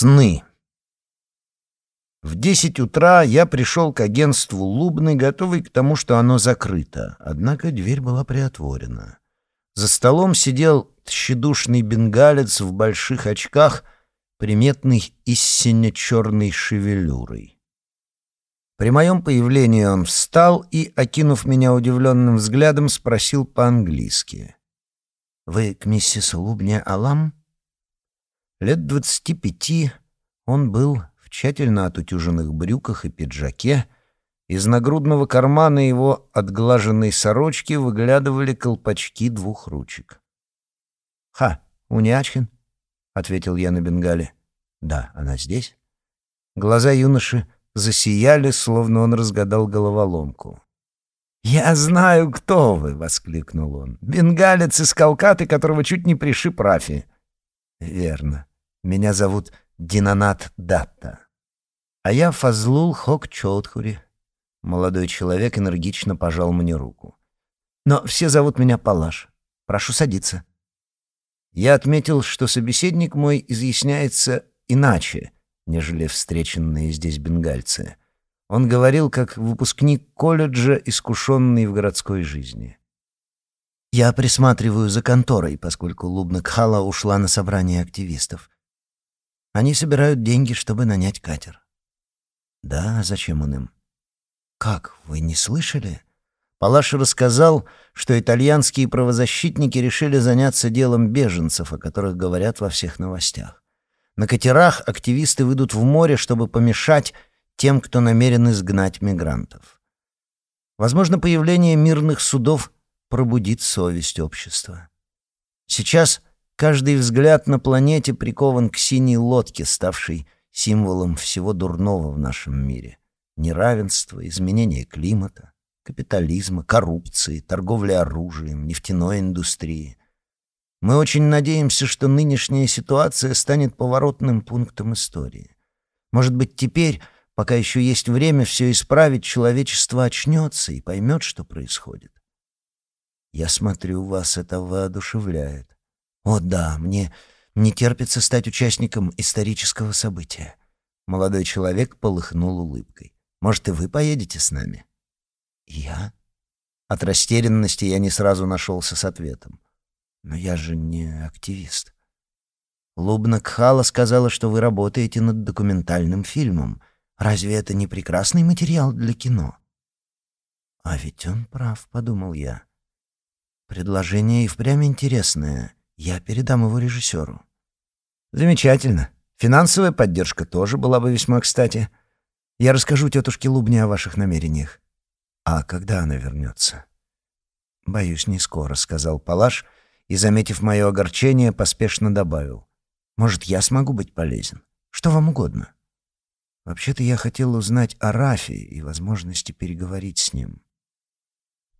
Сны. В десять утра я пришел к агентству Лубны, готовый к тому, что оно закрыто. Однако дверь была приотворена. За столом сидел тщедушный бенгалец в больших очках, приметный истинно черной шевелюрой. При моем появлении он встал и, окинув меня удивленным взглядом, спросил по-английски. «Вы к миссис Лубне Алам?» Лет двадцати пяти он был в тщательно отутюженных брюках и пиджаке. Из нагрудного кармана его отглаженной сорочки выглядывали колпачки двух ручек. «Ха, Униачхин?» — ответил я на бенгале. «Да, она здесь?» Глаза юноши засияли, словно он разгадал головоломку. «Я знаю, кто вы!» — воскликнул он. «Бенгалец из Калкаты, которого чуть не пришиб Рафи». «Верно. Меня зовут Динанат Датта. А я Фазлул Хок Чоудхури. Молодой человек энергично пожал мне руку. Но все зовут меня Палаш. Прошу садиться. Я отметил, что собеседник мой изъясняется иначе, нежели встреченные здесь бенгальцы. Он говорил как выпускник колледжа, искушенный в городской жизни. Я присматриваю за конторой, поскольку Лубна Кхала ушла на собрание активистов. Они собирают деньги, чтобы нанять катер. Да, зачем он им? Как, вы не слышали? Палаш рассказал, что итальянские правозащитники решили заняться делом беженцев, о которых говорят во всех новостях. На катерах активисты выйдут в море, чтобы помешать тем, кто намерен изгнать мигрантов. Возможно, появление мирных судов пробудит совесть общества. Сейчас Каждый взгляд на планете прикован к синей лодке, ставшей символом всего дурного в нашем мире. Неравенства, изменения климата, капитализма, коррупции, торговли оружием, нефтяной индустрии. Мы очень надеемся, что нынешняя ситуация станет поворотным пунктом истории. Может быть, теперь, пока еще есть время все исправить, человечество очнется и поймет, что происходит. Я смотрю, вас это воодушевляет. О да, мне не терпится стать участником исторического события. Молодой человек полыхнул улыбкой. Может, и вы поедете с нами? Я? От растерянности я не сразу нашелся с ответом. Но я же не активист. Лубна Кхала сказала, что вы работаете над документальным фильмом. Разве это не прекрасный материал для кино? А ведь он прав, подумал я. Предложение и впрямь интересное. Я передам его режиссеру. Замечательно. Финансовая поддержка тоже была бы весьма кстати. Я расскажу тетушке Лубне о ваших намерениях. А когда она вернется? Боюсь, не скоро, сказал Палаш и, заметив мое огорчение, поспешно добавил. Может, я смогу быть полезен? Что вам угодно? Вообще-то я хотел узнать о Рафе и возможности переговорить с ним.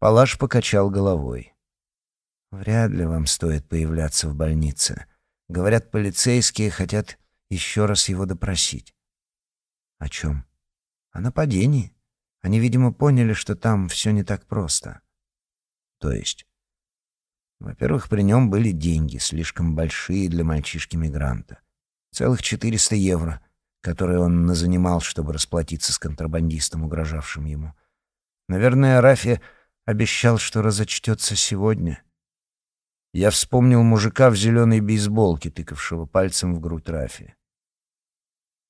Палаш покачал головой. Вряд ли вам стоит появляться в больнице. Говорят, полицейские хотят еще раз его допросить. О чем? О нападении. Они, видимо, поняли, что там все не так просто. То есть? Во-первых, при нем были деньги, слишком большие для мальчишки-мигранта. Целых 400 евро, которые он назанимал, чтобы расплатиться с контрабандистом, угрожавшим ему. Наверное, Рафи обещал, что разочтется сегодня — я вспомнил мужика в зеленой бейсболке, тыкавшего пальцем в грудь Рафи.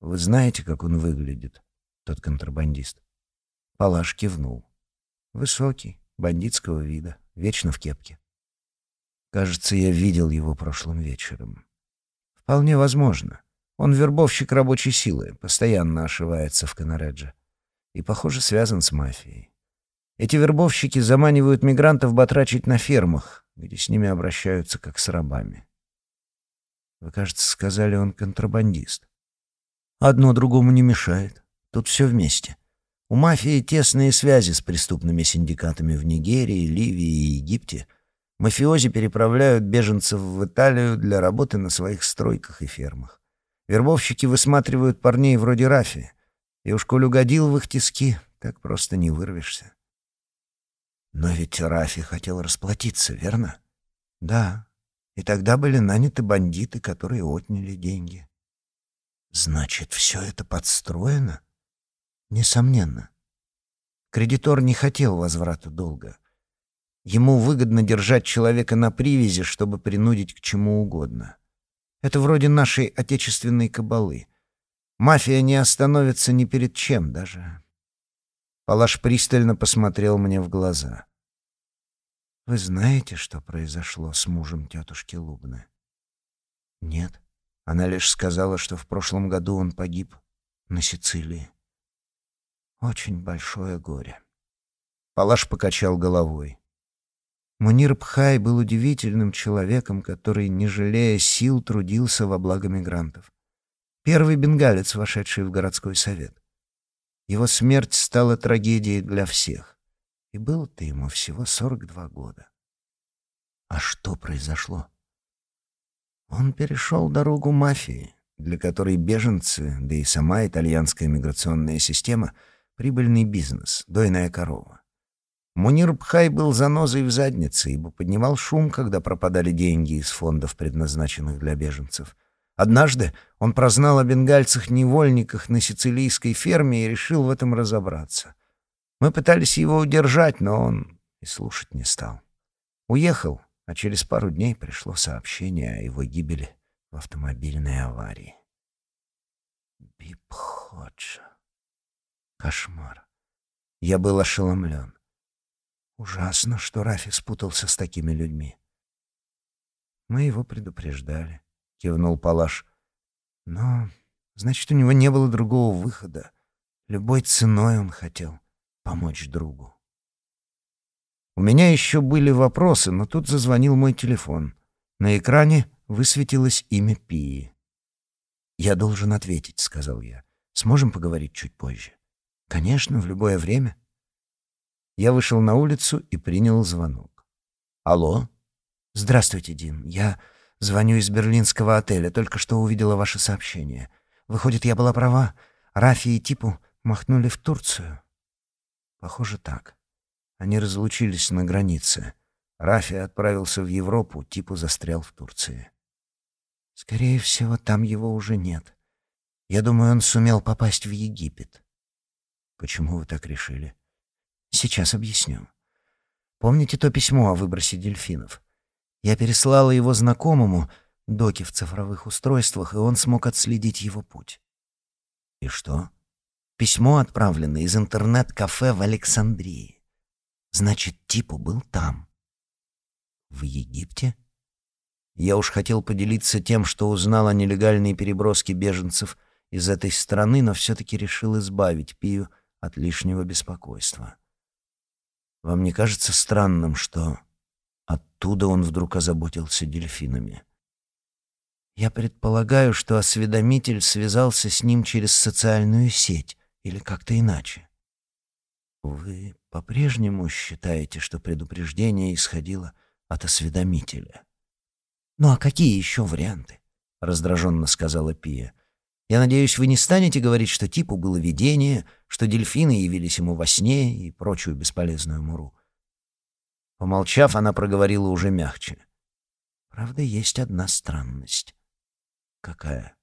«Вы знаете, как он выглядит, тот контрабандист?» Палаш кивнул. «Высокий, бандитского вида, вечно в кепке. Кажется, я видел его прошлым вечером. Вполне возможно. Он вербовщик рабочей силы, постоянно ошивается в Канаредже. И, похоже, связан с мафией. Эти вербовщики заманивают мигрантов батрачить на фермах, где с ними обращаются как с рабами. Вы, кажется, сказали, он контрабандист. Одно другому не мешает. Тут все вместе. У мафии тесные связи с преступными синдикатами в Нигерии, Ливии и Египте. Мафиози переправляют беженцев в Италию для работы на своих стройках и фермах. Вербовщики высматривают парней вроде Рафи. И уж коль угодил в их тиски, так просто не вырвешься. Но ведь Рафи хотел расплатиться, верно? Да. И тогда были наняты бандиты, которые отняли деньги. Значит, все это подстроено? Несомненно. Кредитор не хотел возврата долга. Ему выгодно держать человека на привязи, чтобы принудить к чему угодно. Это вроде нашей отечественной кабалы. Мафия не остановится ни перед чем даже. Палаш пристально посмотрел мне в глаза. «Вы знаете, что произошло с мужем тетушки Лубны?» «Нет». Она лишь сказала, что в прошлом году он погиб на Сицилии. Очень большое горе. Палаш покачал головой. Мунир Пхай был удивительным человеком, который, не жалея сил, трудился во благо мигрантов. Первый бенгалец, вошедший в городской совет. Его смерть стала трагедией для всех. И было-то ему всего 42 года. А что произошло? Он перешел дорогу мафии, для которой беженцы, да и сама итальянская миграционная система — прибыльный бизнес, дойная корова. Мунир Пхай был занозой в заднице, ибо поднимал шум, когда пропадали деньги из фондов, предназначенных для беженцев. Однажды он прознал о бенгальцах-невольниках на сицилийской ферме и решил в этом разобраться. Мы пытались его удержать, но он и слушать не стал. Уехал, а через пару дней пришло сообщение о его гибели в автомобильной аварии. Бипходжа. Кошмар. Я был ошеломлен. Ужасно, что Рафи спутался с такими людьми. Мы его предупреждали, кивнул Палаш. Но, значит, у него не было другого выхода. Любой ценой он хотел помочь другу. У меня еще были вопросы, но тут зазвонил мой телефон. На экране высветилось имя Пии. «Я должен ответить», — сказал я. «Сможем поговорить чуть позже?» «Конечно, в любое время». Я вышел на улицу и принял звонок. «Алло?» «Здравствуйте, Дин. Я звоню из берлинского отеля. Только что увидела ваше сообщение. Выходит, я была права. Рафи и Типу махнули в Турцию?» «Похоже, так». Они разлучились на границе. Рафи отправился в Европу, типу застрял в Турции. Скорее всего, там его уже нет. Я думаю, он сумел попасть в Египет. Почему вы так решили? Сейчас объясню. Помните то письмо о выбросе дельфинов? Я переслала его знакомому, Доке в цифровых устройствах, и он смог отследить его путь. И что? Письмо отправлено из интернет-кафе в Александрии. Значит, Типу был там. В Египте? Я уж хотел поделиться тем, что узнал о нелегальной переброске беженцев из этой страны, но все-таки решил избавить Пию от лишнего беспокойства. Вам не кажется странным, что оттуда он вдруг озаботился дельфинами? Я предполагаю, что осведомитель связался с ним через социальную сеть или как-то иначе. Вы по-прежнему считаете, что предупреждение исходило от осведомителя? Ну а какие еще варианты? раздраженно сказала Пия. Я надеюсь, вы не станете говорить, что типу было видение, что дельфины явились ему во сне и прочую бесполезную муру. Помолчав, она проговорила уже мягче. Правда, есть одна странность. Какая?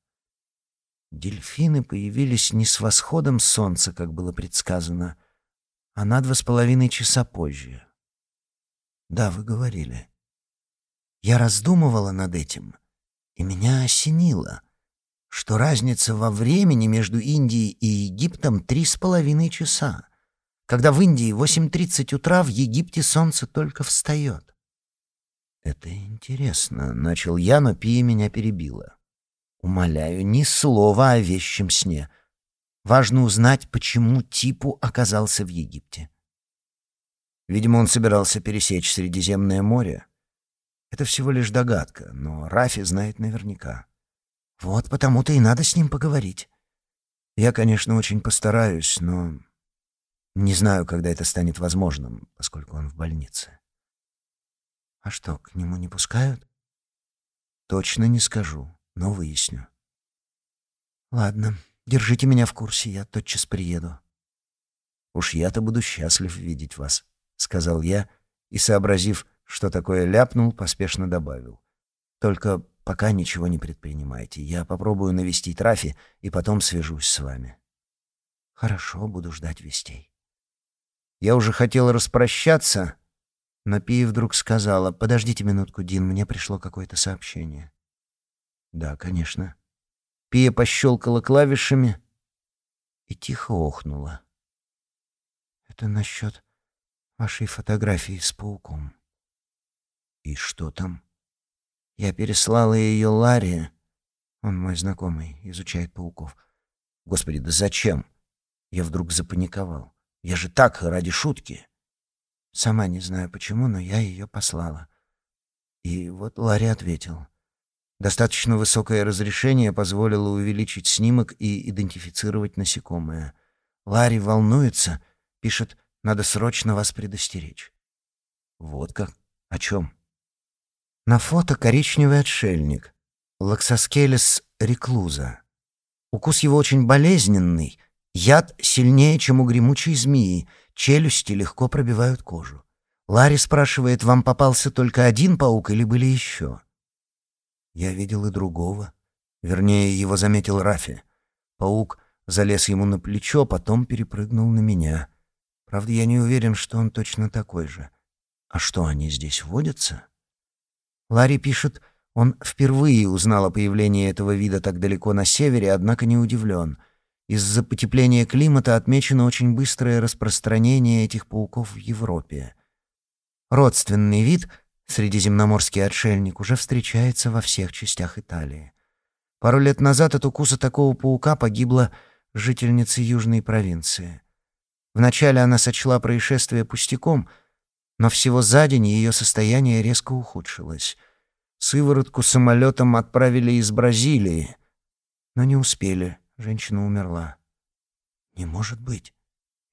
Дельфины появились не с восходом солнца, как было предсказано, а на два с половиной часа позже. Да, вы говорили. Я раздумывала над этим, и меня осенило, что разница во времени между Индией и Египтом три с половиной часа. Когда в Индии 8.30 утра, в Египте солнце только встает. «Это интересно», — начал я, но Пия меня перебила. «Умоляю, ни слова о вещем сне. Важно узнать, почему Типу оказался в Египте. Видимо, он собирался пересечь Средиземное море. Это всего лишь догадка, но Рафи знает наверняка. Вот потому-то и надо с ним поговорить. Я, конечно, очень постараюсь, но не знаю, когда это станет возможным, поскольку он в больнице. А что, к нему не пускают? Точно не скажу, но выясню. Ладно. Держите меня в курсе, я тотчас приеду». «Уж я-то буду счастлив видеть вас», — сказал я, и, сообразив, что такое ляпнул, поспешно добавил. «Только пока ничего не предпринимайте. Я попробую навестить Рафи и потом свяжусь с вами». «Хорошо, буду ждать вестей». Я уже хотел распрощаться, но Пия вдруг сказала, «Подождите минутку, Дин, мне пришло какое-то сообщение». «Да, конечно». Пия пощелкала клавишами и тихо охнула. «Это насчет вашей фотографии с пауком». «И что там?» «Я переслала ее Ларе. Он мой знакомый, изучает пауков». «Господи, да зачем?» Я вдруг запаниковал. «Я же так, ради шутки». Сама не знаю почему, но я ее послала. И вот Ларри ответил. Достаточно высокое разрешение позволило увеличить снимок и идентифицировать насекомое. Ларри волнуется, пишет, надо срочно вас предостеречь. Вот как? О чем? На фото коричневый отшельник. Лаксоскелес реклуза. Укус его очень болезненный. Яд сильнее, чем у гремучей змеи. Челюсти легко пробивают кожу. Ларри спрашивает, вам попался только один паук или были еще? Я видел и другого. Вернее, его заметил Рафи. Паук залез ему на плечо, потом перепрыгнул на меня. Правда, я не уверен, что он точно такой же. А что, они здесь водятся? Ларри пишет, он впервые узнал о появлении этого вида так далеко на севере, однако не удивлен. Из-за потепления климата отмечено очень быстрое распространение этих пауков в Европе. Родственный вид — Средиземноморский отшельник уже встречается во всех частях Италии. Пару лет назад от укуса такого паука погибла жительница южной провинции. Вначале она сочла происшествие пустяком, но всего за день ее состояние резко ухудшилось. Сыворотку самолетом отправили из Бразилии, но не успели, женщина умерла. Не может быть.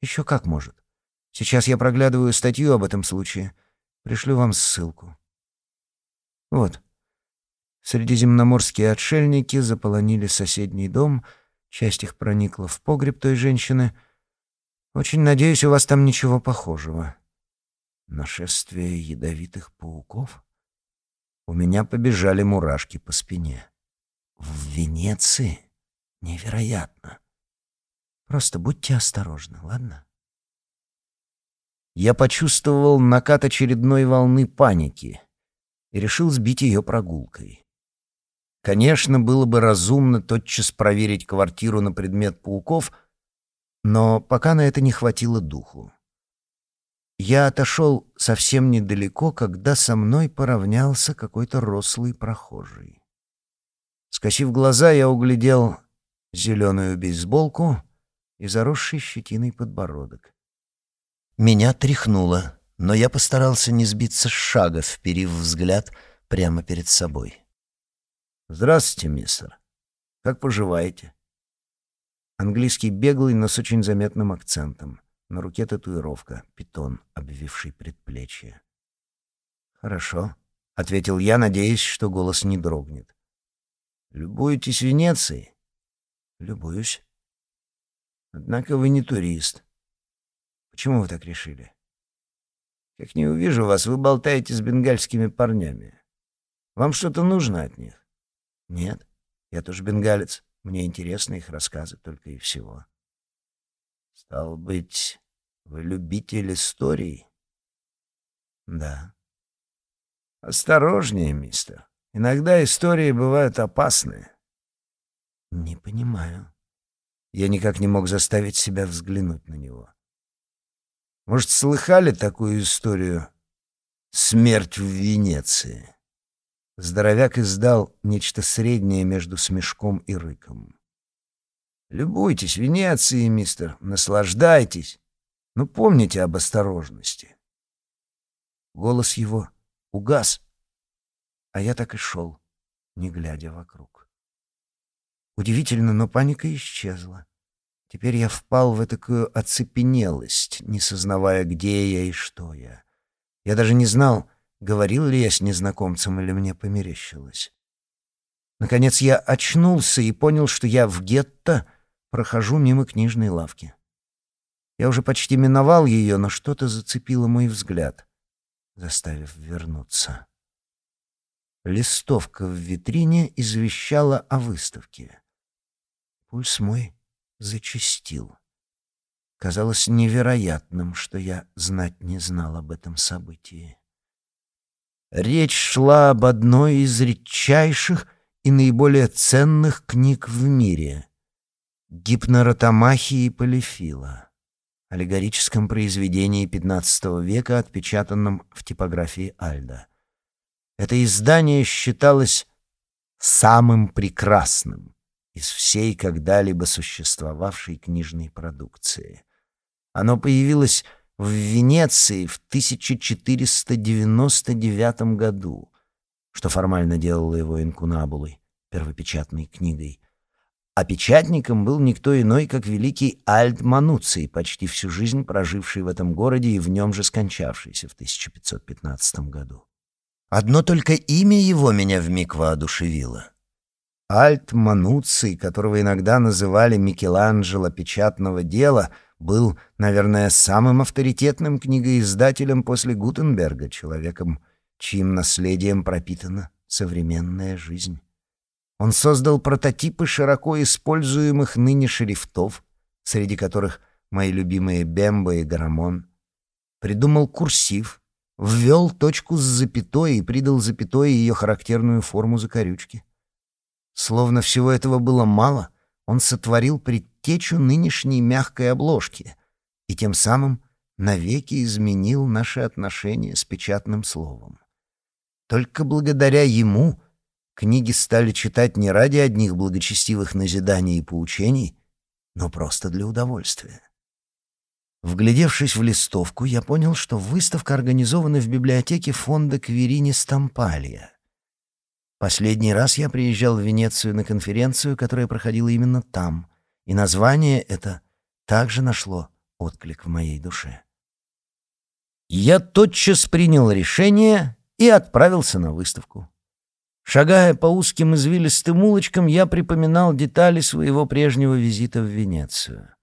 Еще как может. Сейчас я проглядываю статью об этом случае — Пришлю вам ссылку. Вот. Средиземноморские отшельники заполонили соседний дом, часть их проникла в погреб той женщины. Очень надеюсь, у вас там ничего похожего. Нашествие ядовитых пауков? У меня побежали мурашки по спине. В Венеции? Невероятно. Просто будьте осторожны, ладно? я почувствовал накат очередной волны паники и решил сбить ее прогулкой. Конечно, было бы разумно тотчас проверить квартиру на предмет пауков, но пока на это не хватило духу. Я отошел совсем недалеко, когда со мной поравнялся какой-то рослый прохожий. Скосив глаза, я углядел зеленую бейсболку и заросший щетиной подбородок. Меня тряхнуло, но я постарался не сбиться с шага, вперив взгляд прямо перед собой. «Здравствуйте, мистер. Как поживаете?» Английский беглый, но с очень заметным акцентом. На руке татуировка, питон, обвивший предплечье. «Хорошо», — ответил я, надеясь, что голос не дрогнет. «Любуетесь Венецией?» «Любуюсь». «Однако вы не турист. Почему вы так решили? Как не увижу вас, вы болтаете с бенгальскими парнями. Вам что-то нужно от них? Нет, я тоже бенгалец. Мне интересны их рассказы только и всего. Стал быть, вы любитель историй? Да. Осторожнее, мистер. Иногда истории бывают опасные. Не понимаю. Я никак не мог заставить себя взглянуть на него. Может, слыхали такую историю «Смерть в Венеции»?» Здоровяк издал нечто среднее между смешком и рыком. «Любуйтесь Венецией, мистер, наслаждайтесь, но помните об осторожности». Голос его угас, а я так и шел, не глядя вокруг. Удивительно, но паника исчезла. Теперь я впал в такую оцепенелость, не сознавая, где я и что я. Я даже не знал, говорил ли я с незнакомцем или мне померещилось. Наконец я очнулся и понял, что я в гетто прохожу мимо книжной лавки. Я уже почти миновал ее, но что-то зацепило мой взгляд, заставив вернуться. Листовка в витрине извещала о выставке. Пульс мой зачастил. Казалось невероятным, что я знать не знал об этом событии. Речь шла об одной из редчайших и наиболее ценных книг в мире — «Гипноротомахии Полифила», аллегорическом произведении XV века, отпечатанном в типографии Альда. Это издание считалось самым прекрасным из всей когда-либо существовавшей книжной продукции. Оно появилось в Венеции в 1499 году, что формально делало его инкунабулой, первопечатной книгой. А печатником был никто иной, как великий Альт Мануций, почти всю жизнь проживший в этом городе и в нем же скончавшийся в 1515 году. Одно только имя его меня вмиг воодушевило. Альт Мануций, которого иногда называли Микеланджело печатного дела, был, наверное, самым авторитетным книгоиздателем после Гутенберга, человеком, чьим наследием пропитана современная жизнь. Он создал прототипы широко используемых ныне шрифтов, среди которых мои любимые Бембо и Гарамон, придумал курсив — ввел точку с запятой и придал запятой ее характерную форму закорючки. Словно всего этого было мало, он сотворил предтечу нынешней мягкой обложки и тем самым навеки изменил наши отношения с печатным словом. Только благодаря ему книги стали читать не ради одних благочестивых назиданий и поучений, но просто для удовольствия. Вглядевшись в листовку, я понял, что выставка организована в библиотеке фонда Кверини Стампалия. Последний раз я приезжал в Венецию на конференцию, которая проходила именно там, и название это также нашло отклик в моей душе. Я тотчас принял решение и отправился на выставку. Шагая по узким извилистым улочкам, я припоминал детали своего прежнего визита в Венецию.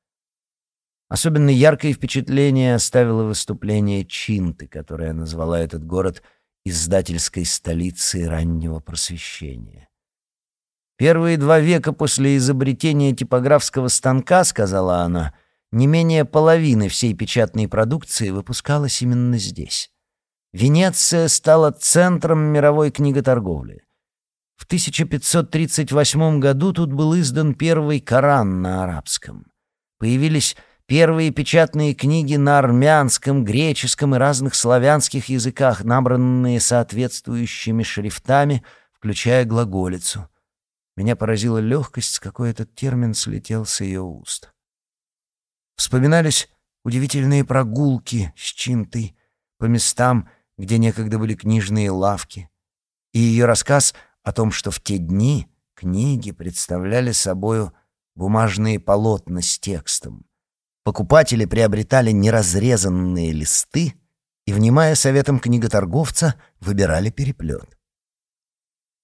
Особенно яркое впечатление оставило выступление Чинты, которое назвала этот город издательской столицей раннего просвещения. «Первые два века после изобретения типографского станка, — сказала она, — не менее половины всей печатной продукции выпускалась именно здесь. Венеция стала центром мировой книготорговли. В 1538 году тут был издан первый Коран на арабском. Появились Первые печатные книги на армянском, греческом и разных славянских языках, набранные соответствующими шрифтами, включая глаголицу. Меня поразила легкость, с какой этот термин слетел с ее уст. Вспоминались удивительные прогулки с Чинтой по местам, где некогда были книжные лавки, и ее рассказ о том, что в те дни книги представляли собою бумажные полотна с текстом, Покупатели приобретали неразрезанные листы и, внимая советам книготорговца, выбирали переплет.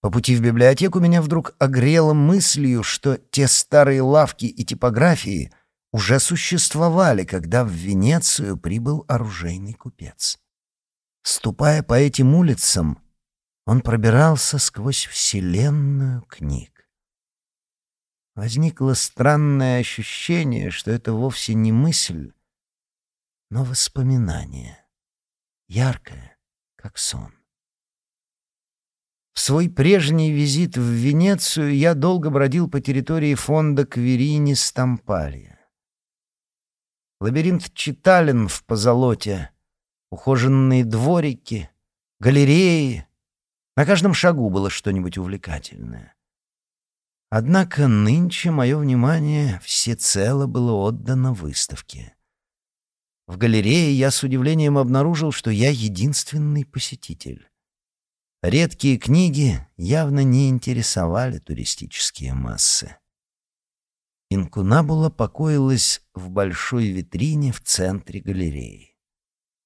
По пути в библиотеку меня вдруг огрело мыслью, что те старые лавки и типографии уже существовали, когда в Венецию прибыл оружейный купец. Ступая по этим улицам, он пробирался сквозь вселенную книг. Возникло странное ощущение, что это вовсе не мысль, но воспоминание, яркое, как сон. В свой прежний визит в Венецию я долго бродил по территории фонда Кверини Стампалья. Лабиринт читален в позолоте, ухоженные дворики, галереи. На каждом шагу было что-нибудь увлекательное. Однако нынче мое внимание всецело было отдано выставке. В галерее я с удивлением обнаружил, что я единственный посетитель. Редкие книги явно не интересовали туристические массы. Инкунабула покоилась в большой витрине в центре галереи.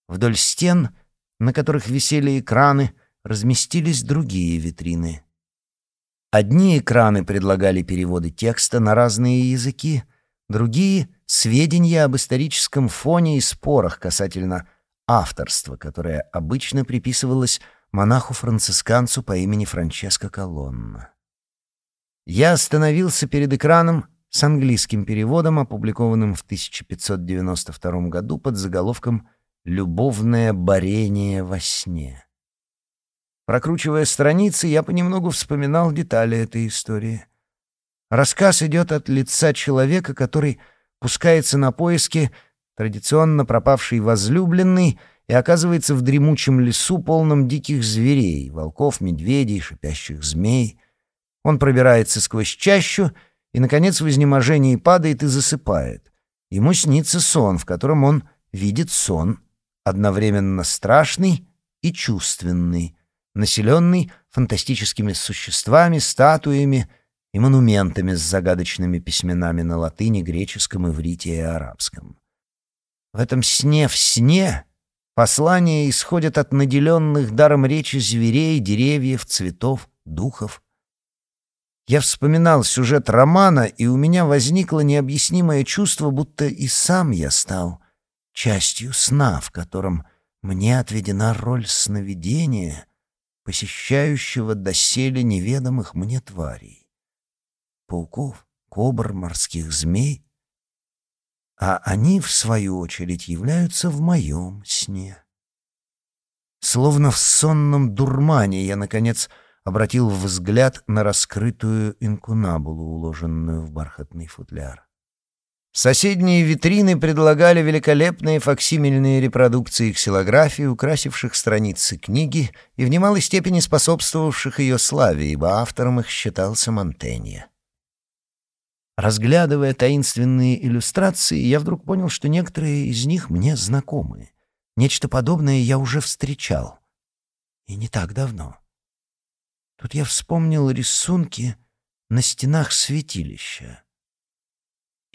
Вдоль стен, на которых висели экраны, разместились другие витрины — Одни экраны предлагали переводы текста на разные языки, другие — сведения об историческом фоне и спорах касательно авторства, которое обычно приписывалось монаху-францисканцу по имени Франческо Колонна. Я остановился перед экраном с английским переводом, опубликованным в 1592 году под заголовком «Любовное борение во сне». Прокручивая страницы, я понемногу вспоминал детали этой истории. Рассказ идет от лица человека, который пускается на поиски традиционно пропавшей возлюбленной и оказывается в дремучем лесу, полном диких зверей — волков, медведей, шипящих змей. Он пробирается сквозь чащу и, наконец, в изнеможении падает и засыпает. Ему снится сон, в котором он видит сон, одновременно страшный и чувственный, населенный фантастическими существами, статуями и монументами с загадочными письменами на латыни, греческом, иврите и арабском. В этом сне в сне послания исходят от наделенных даром речи зверей, деревьев, цветов, духов. Я вспоминал сюжет романа, и у меня возникло необъяснимое чувство, будто и сам я стал частью сна, в котором мне отведена роль сновидения — посещающего доселе неведомых мне тварей. Пауков, кобр, морских змей. А они, в свою очередь, являются в моем сне. Словно в сонном дурмане я, наконец, обратил взгляд на раскрытую инкунабулу, уложенную в бархатный футляр. Соседние витрины предлагали великолепные факсимильные репродукции ксилографии, украсивших страницы книги и в немалой степени способствовавших ее славе, ибо автором их считался Монтенье. Разглядывая таинственные иллюстрации, я вдруг понял, что некоторые из них мне знакомы. Нечто подобное я уже встречал. И не так давно. Тут я вспомнил рисунки на стенах святилища.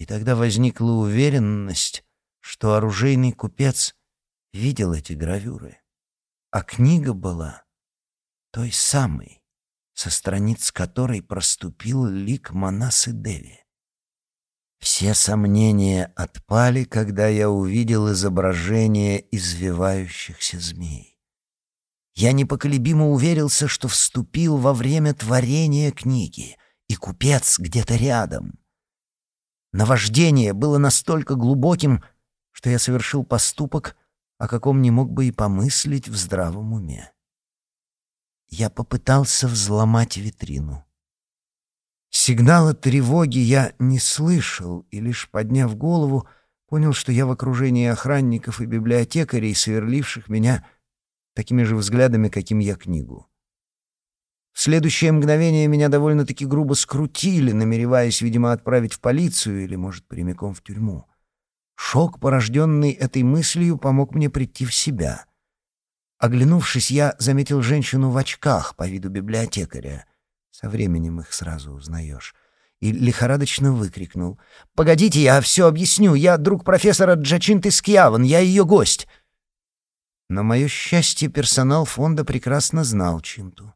И тогда возникла уверенность, что оружейный купец видел эти гравюры. А книга была той самой, со страниц которой проступил лик Манасы Деви. Все сомнения отпали, когда я увидел изображение извивающихся змей. Я непоколебимо уверился, что вступил во время творения книги, и купец где-то рядом — Наваждение было настолько глубоким, что я совершил поступок, о каком не мог бы и помыслить в здравом уме. Я попытался взломать витрину. Сигнала тревоги я не слышал, и лишь подняв голову, понял, что я в окружении охранников и библиотекарей, сверливших меня такими же взглядами, каким я книгу. В следующее мгновение меня довольно-таки грубо скрутили, намереваясь, видимо, отправить в полицию или, может, прямиком в тюрьму. Шок, порожденный этой мыслью, помог мне прийти в себя. Оглянувшись, я заметил женщину в очках по виду библиотекаря. Со временем их сразу узнаешь. И лихорадочно выкрикнул. «Погодите, я все объясню. Я друг профессора Джачинты Скьяван. Я ее гость». На мое счастье, персонал фонда прекрасно знал Чинту.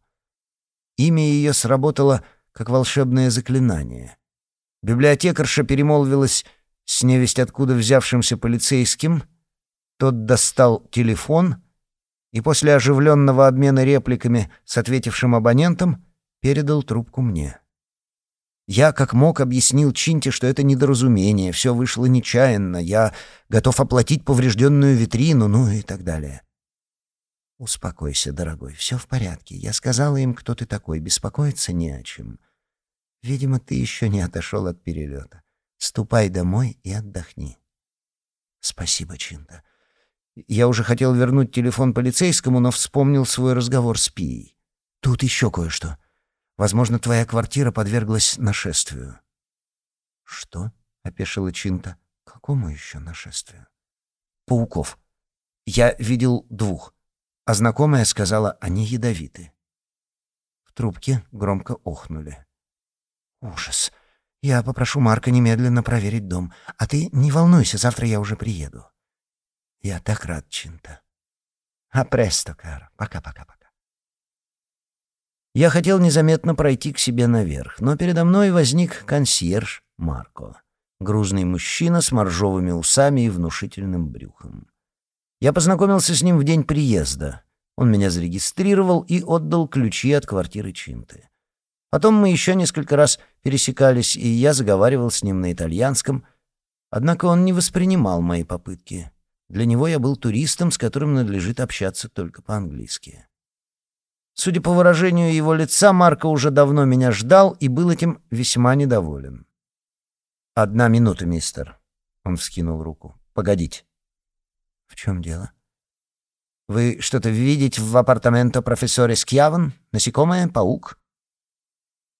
Имя ее сработало как волшебное заклинание. Библиотекарша перемолвилась с невесть откуда взявшимся полицейским. Тот достал телефон и после оживленного обмена репликами с ответившим абонентом передал трубку мне. Я, как мог, объяснил Чинте, что это недоразумение, все вышло нечаянно, я готов оплатить поврежденную витрину, ну и так далее. «Успокойся, дорогой, все в порядке. Я сказала им, кто ты такой, беспокоиться не о чем. Видимо, ты еще не отошел от перелета. Ступай домой и отдохни». «Спасибо, Чинта. Я уже хотел вернуть телефон полицейскому, но вспомнил свой разговор с Пией. Тут еще кое-что. Возможно, твоя квартира подверглась нашествию». «Что?» — опешила Чинта. «Какому еще нашествию?» «Пауков. Я видел двух» а знакомая сказала, они ядовиты. В трубке громко охнули. «Ужас! Я попрошу Марка немедленно проверить дом. А ты не волнуйся, завтра я уже приеду». «Я так рад, Чинта». «А престо, Кара. Пока-пока-пока». Я хотел незаметно пройти к себе наверх, но передо мной возник консьерж Марко. Грузный мужчина с моржовыми усами и внушительным брюхом. Я познакомился с ним в день приезда. Он меня зарегистрировал и отдал ключи от квартиры Чинты. Потом мы еще несколько раз пересекались, и я заговаривал с ним на итальянском. Однако он не воспринимал мои попытки. Для него я был туристом, с которым надлежит общаться только по-английски. Судя по выражению его лица, Марко уже давно меня ждал и был этим весьма недоволен. «Одна минута, мистер». Он вскинул руку. «Погодите». «В чем дело?» «Вы что-то видите в апартаменто профессора Скьяван? Насекомое? Паук?»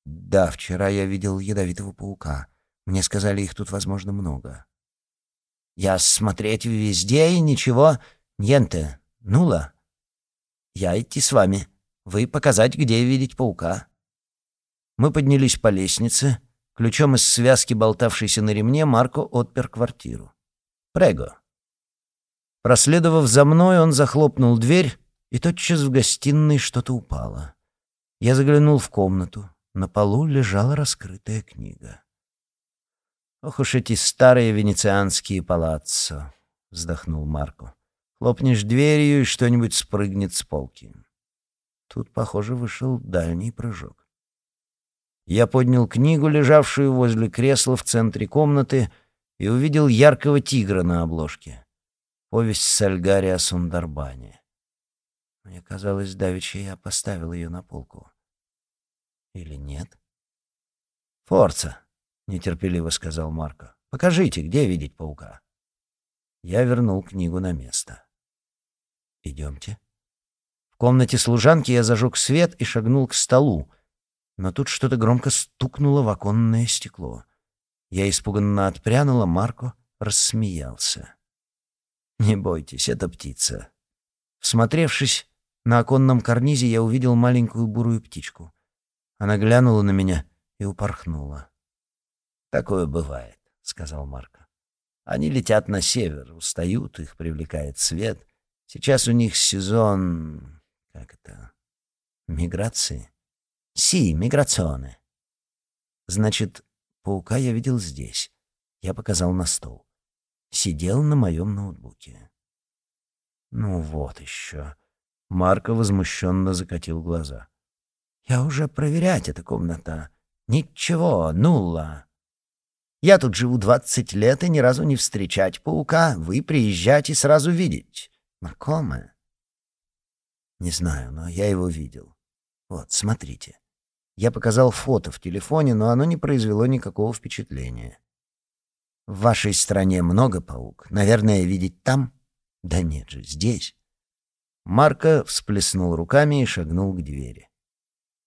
«Да, вчера я видел ядовитого паука. Мне сказали, их тут, возможно, много». «Я смотреть везде и ничего. Ньенте. Нула. Я идти с вами. Вы показать, где видеть паука». Мы поднялись по лестнице. Ключом из связки, болтавшейся на ремне, Марко отпер квартиру. «Прего». Проследовав за мной, он захлопнул дверь, и тотчас в гостиной что-то упало. Я заглянул в комнату. На полу лежала раскрытая книга. «Ох уж эти старые венецианские палаццо!» — вздохнул Марко. «Хлопнешь дверью, и что-нибудь спрыгнет с полки». Тут, похоже, вышел дальний прыжок. Я поднял книгу, лежавшую возле кресла в центре комнаты, и увидел яркого тигра на обложке. Повесть Сальгари о Сундарбане. Мне казалось, давеча я поставил ее на полку. Или нет? «Форца», — нетерпеливо сказал Марко. «Покажите, где видеть паука?» Я вернул книгу на место. «Идемте». В комнате служанки я зажег свет и шагнул к столу, но тут что-то громко стукнуло в оконное стекло. Я испуганно отпрянула, Марко рассмеялся. «Не бойтесь, это птица». Всмотревшись, на оконном карнизе я увидел маленькую бурую птичку. Она глянула на меня и упорхнула. «Такое бывает», — сказал Марко. «Они летят на север, устают, их привлекает свет. Сейчас у них сезон... как это? Миграции?» «Си, миграционе». «Значит, паука я видел здесь». Я показал на стол. Сидел на моем ноутбуке. «Ну вот еще». Марко возмущенно закатил глаза. «Я уже проверять эта комната. Ничего, нула. Я тут живу двадцать лет и ни разу не встречать паука. Вы приезжать и сразу видеть. Знакомое?» «Не знаю, но я его видел. Вот, смотрите». Я показал фото в телефоне, но оно не произвело никакого впечатления. В вашей стране много паук. Наверное, видеть там? Да нет же, здесь. Марко всплеснул руками и шагнул к двери.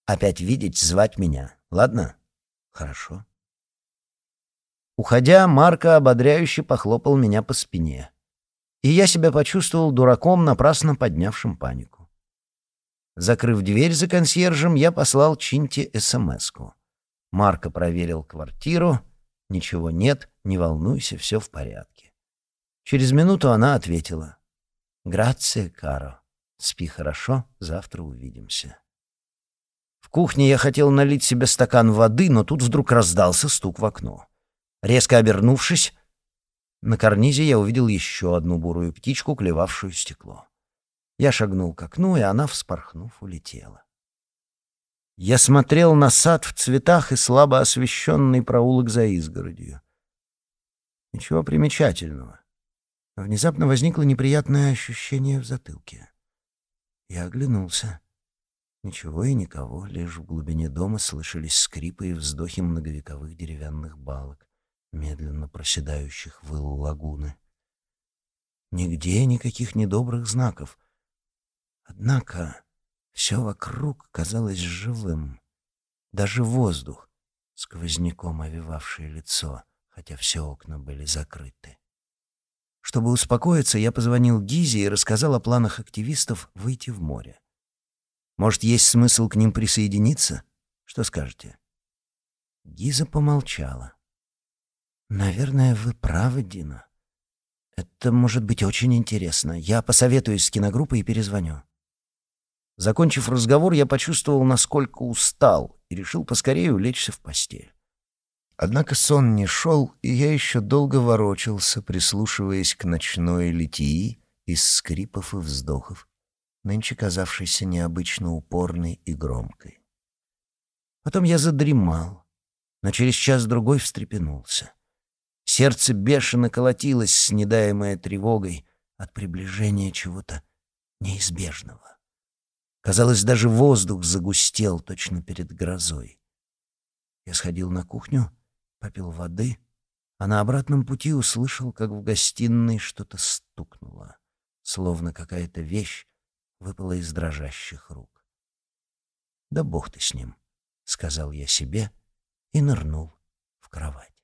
Опять видеть, звать меня. Ладно? Хорошо. Уходя, Марко ободряюще похлопал меня по спине. И я себя почувствовал дураком, напрасно поднявшим панику. Закрыв дверь за консьержем, я послал Чинте СМС-ку. Марко проверил квартиру. Ничего нет, не волнуйся, все в порядке. Через минуту она ответила. «Грация, Каро. Спи хорошо, завтра увидимся». В кухне я хотел налить себе стакан воды, но тут вдруг раздался стук в окно. Резко обернувшись, на карнизе я увидел еще одну бурую птичку, клевавшую стекло. Я шагнул к окну, и она, вспорхнув, улетела. Я смотрел на сад в цветах и слабо освещенный проулок за изгородью. Ничего примечательного. внезапно возникло неприятное ощущение в затылке. Я оглянулся. Ничего и никого, лишь в глубине дома слышались скрипы и вздохи многовековых деревянных балок, медленно проседающих в лагуны. Нигде никаких недобрых знаков — Однако все вокруг казалось живым. Даже воздух, сквозняком овивавший лицо, хотя все окна были закрыты. Чтобы успокоиться, я позвонил Гизе и рассказал о планах активистов выйти в море. Может, есть смысл к ним присоединиться? Что скажете? Гиза помолчала. «Наверное, вы правы, Дина. Это может быть очень интересно. Я посоветуюсь с киногруппой и перезвоню». Закончив разговор, я почувствовал, насколько устал, и решил поскорее улечься в постель. Однако сон не шел, и я еще долго ворочался, прислушиваясь к ночной литии из скрипов и вздохов. нынче казавшейся необычно упорной и громкой. Потом я задремал, но через час-другой встрепенулся. Сердце бешено колотилось, снедаемое тревогой от приближения чего-то неизбежного. Казалось, даже воздух загустел точно перед грозой. Я сходил на кухню, попил воды, а на обратном пути услышал, как в гостиной что-то стукнуло, словно какая-то вещь выпала из дрожащих рук. «Да бог ты с ним», — сказал я себе и нырнул в кровать.